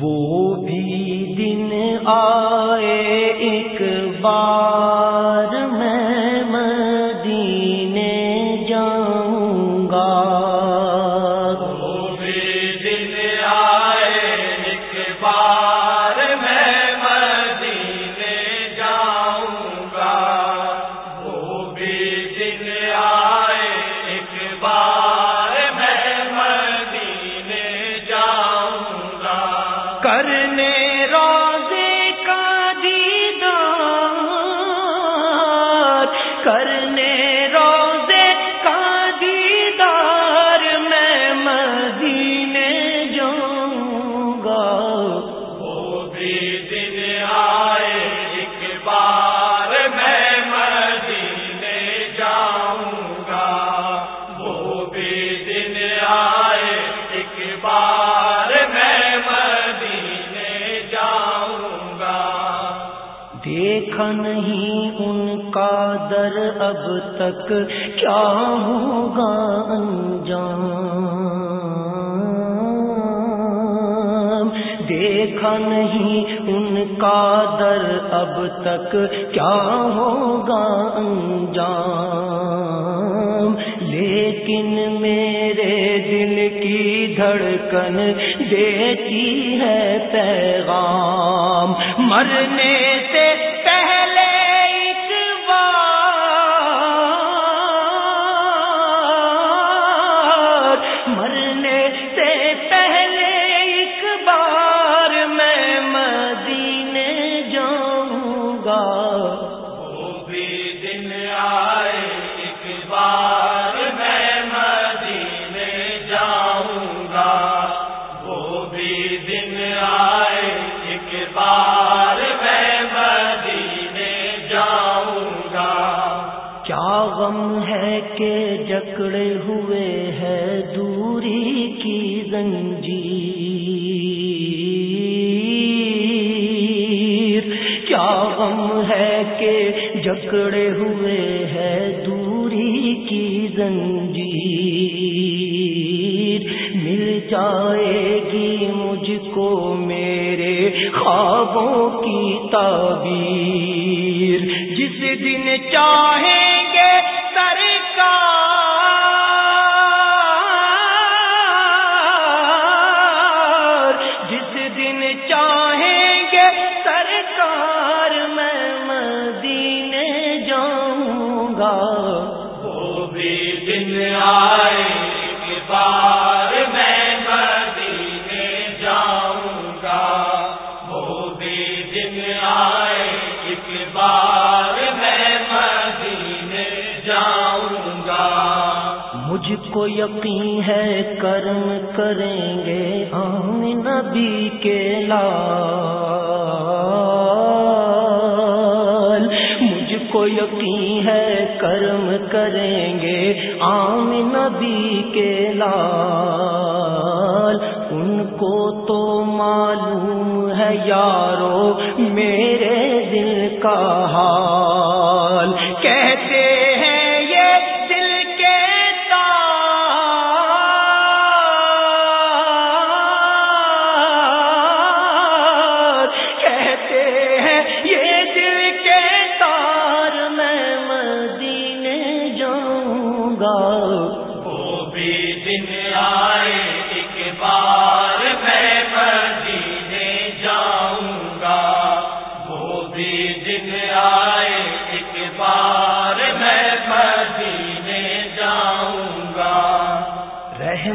وہ بھی دن آ دیکھا نہیں ان کا در اب تک، کیا ہوگا انجام؟ دیکھا نہیں ان کا در اب تک، کیا ہوگا انجام؟ لیکن میرے دل کی دھڑکن دیتی ہے پیغام۔ مرنے جاؤں گا وہ بھی دن آئے ایک بار میں مدینے جاؤں گا وہ بھی دن آئے ایک بار میں مدینے جاؤں گا کیا غم ہے کہ جکڑے ہوئے ہے دوری کی زنجیر؟ غم ہے کہ جکڑے ہوئے ہے دوری کی زنجیر۔ مل جائے گی مجھ کو میرے خوابوں کی تعبیر۔ جس دن چاہے گا وہ بھی دن آئے ایک بار میں مدینے جاؤں گا۔ وہ بھی دن آئے ایک بار میں مدینے جاؤں گا۔ مجھ کو یقین ہے کرم کریں گے ہم نبی کے لال۔ یقین ہے کرم کریں گے عام نبی کے لال ان کو تو معلوم ہے یارو میرے دل کا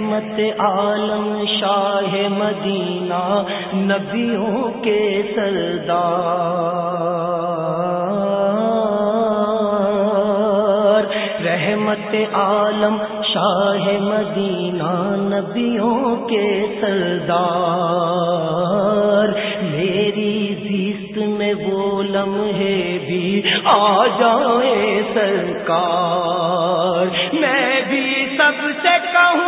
رحمت عالم شاہ مدینہ نبیوں کے سردار۔ رحمت عالم شاہ مدینہ نبیوں کے سردار۔ میری زیست میں وہ لمحے بھی آ جائے سرکار۔ میں بھی سب سے کہوں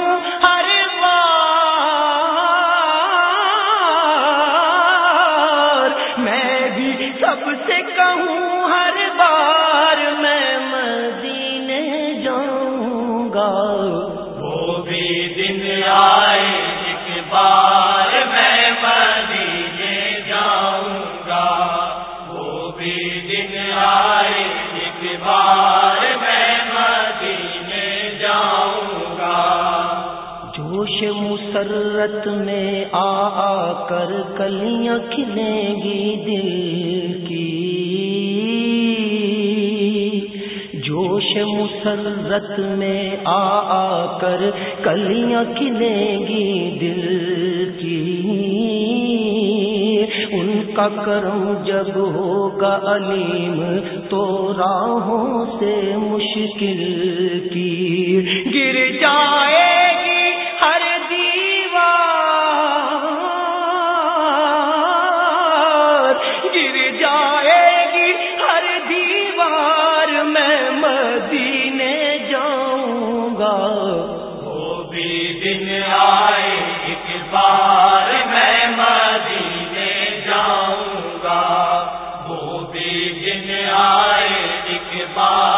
مسرت میں آ آ کر کلیاں کھلیں گی دل کی۔ جوش مسرت میں آ آ کر کلیاں کھلیں گی دل کی۔ ان کا کرم جب ہوگا علیم تو راہوں سے مشکل کی۔ گر جائے پاس